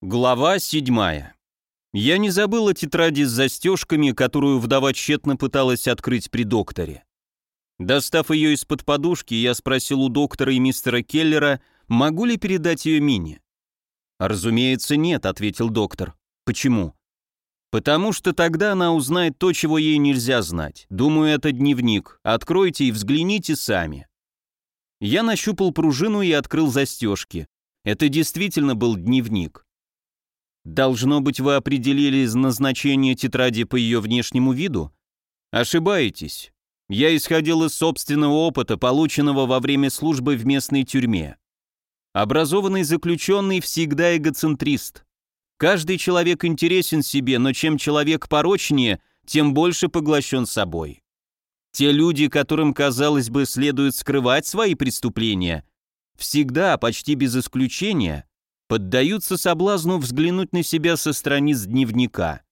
Глава седьмая. Я не забыл о тетради с застежками, которую вдова тщетно пыталась открыть при докторе. Достав ее из-под подушки, я спросил у доктора и мистера Келлера, могу ли передать ее Мине. «Разумеется, нет», — ответил доктор. «Почему?» «Потому что тогда она узнает то, чего ей нельзя знать. Думаю, это дневник. Откройте и взгляните сами». Я нащупал пружину и открыл застежки. Это действительно был дневник. Должно быть, вы определили назначение тетради по ее внешнему виду? Ошибаетесь. Я исходил из собственного опыта, полученного во время службы в местной тюрьме. Образованный заключенный всегда эгоцентрист. Каждый человек интересен себе, но чем человек порочнее, тем больше поглощен собой. Те люди, которым, казалось бы, следует скрывать свои преступления, всегда, почти без исключения, поддаются соблазну взглянуть на себя со страниц дневника.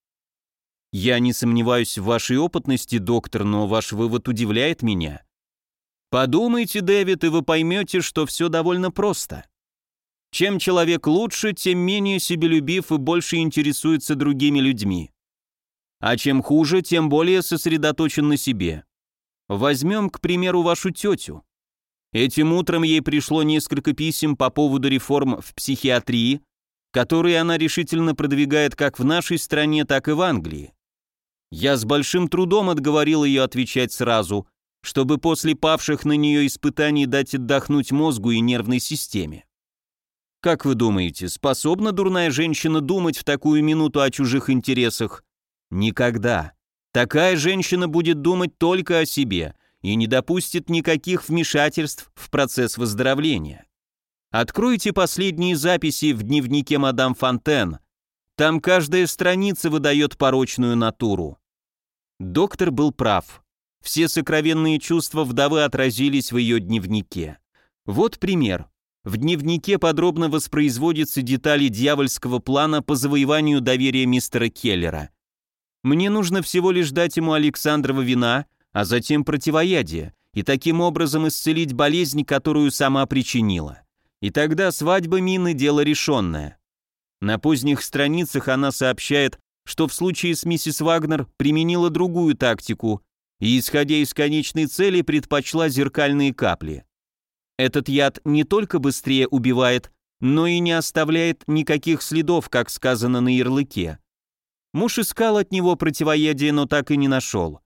Я не сомневаюсь в вашей опытности, доктор, но ваш вывод удивляет меня. Подумайте, Дэвид, и вы поймете, что все довольно просто. Чем человек лучше, тем менее себелюбив и больше интересуется другими людьми. А чем хуже, тем более сосредоточен на себе. Возьмем, к примеру, вашу тетю. Этим утром ей пришло несколько писем по поводу реформ в психиатрии, которые она решительно продвигает как в нашей стране, так и в Англии. Я с большим трудом отговорил ее отвечать сразу, чтобы после павших на нее испытаний дать отдохнуть мозгу и нервной системе. Как вы думаете, способна дурная женщина думать в такую минуту о чужих интересах? Никогда. Такая женщина будет думать только о себе – и не допустит никаких вмешательств в процесс выздоровления. Откройте последние записи в дневнике мадам Фонтен. Там каждая страница выдает порочную натуру. Доктор был прав. Все сокровенные чувства вдовы отразились в ее дневнике. Вот пример. В дневнике подробно воспроизводятся детали дьявольского плана по завоеванию доверия мистера Келлера. Мне нужно всего лишь дать ему Александрова вина, а затем противоядие, и таким образом исцелить болезнь, которую сама причинила. И тогда свадьба Мины – дело решенное. На поздних страницах она сообщает, что в случае с миссис Вагнер применила другую тактику и, исходя из конечной цели, предпочла зеркальные капли. Этот яд не только быстрее убивает, но и не оставляет никаких следов, как сказано на ярлыке. Муж искал от него противоядие, но так и не нашел.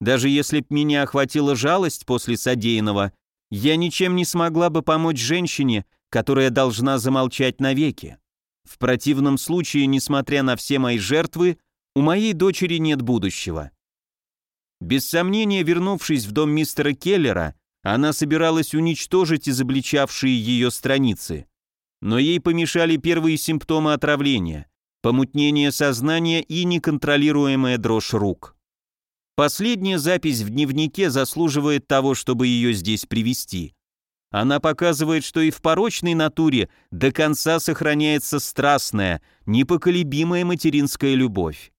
Даже если б меня охватила жалость после содеянного, я ничем не смогла бы помочь женщине, которая должна замолчать навеки. В противном случае, несмотря на все мои жертвы, у моей дочери нет будущего. Без сомнения, вернувшись в дом мистера Келлера, она собиралась уничтожить изобличавшие ее страницы. Но ей помешали первые симптомы отравления, помутнение сознания и неконтролируемая дрожь рук. Последняя запись в дневнике заслуживает того, чтобы ее здесь привести. Она показывает, что и в порочной натуре до конца сохраняется страстная, непоколебимая материнская любовь.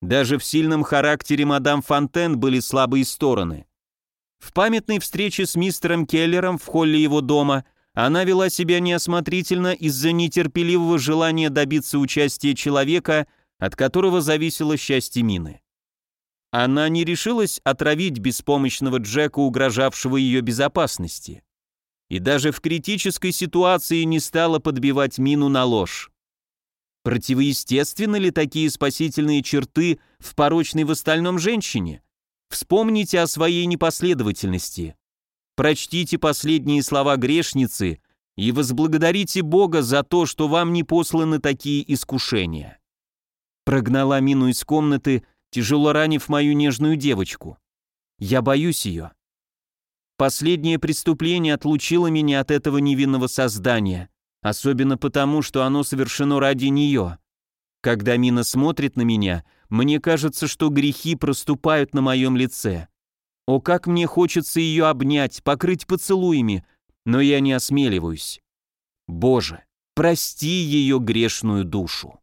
Даже в сильном характере мадам Фонтен были слабые стороны. В памятной встрече с мистером Келлером в холле его дома она вела себя неосмотрительно из-за нетерпеливого желания добиться участия человека, от которого зависело счастье Мины. Она не решилась отравить беспомощного Джека, угрожавшего ее безопасности. И даже в критической ситуации не стала подбивать мину на ложь. Противоестественны ли такие спасительные черты в порочной в остальном женщине? Вспомните о своей непоследовательности. Прочтите последние слова грешницы и возблагодарите Бога за то, что вам не посланы такие искушения. Прогнала Мину из комнаты, тяжело ранив мою нежную девочку. Я боюсь ее. Последнее преступление отлучило меня от этого невинного создания, особенно потому, что оно совершено ради нее. Когда Мина смотрит на меня, мне кажется, что грехи проступают на моем лице. О, как мне хочется ее обнять, покрыть поцелуями, но я не осмеливаюсь. Боже, прости ее грешную душу.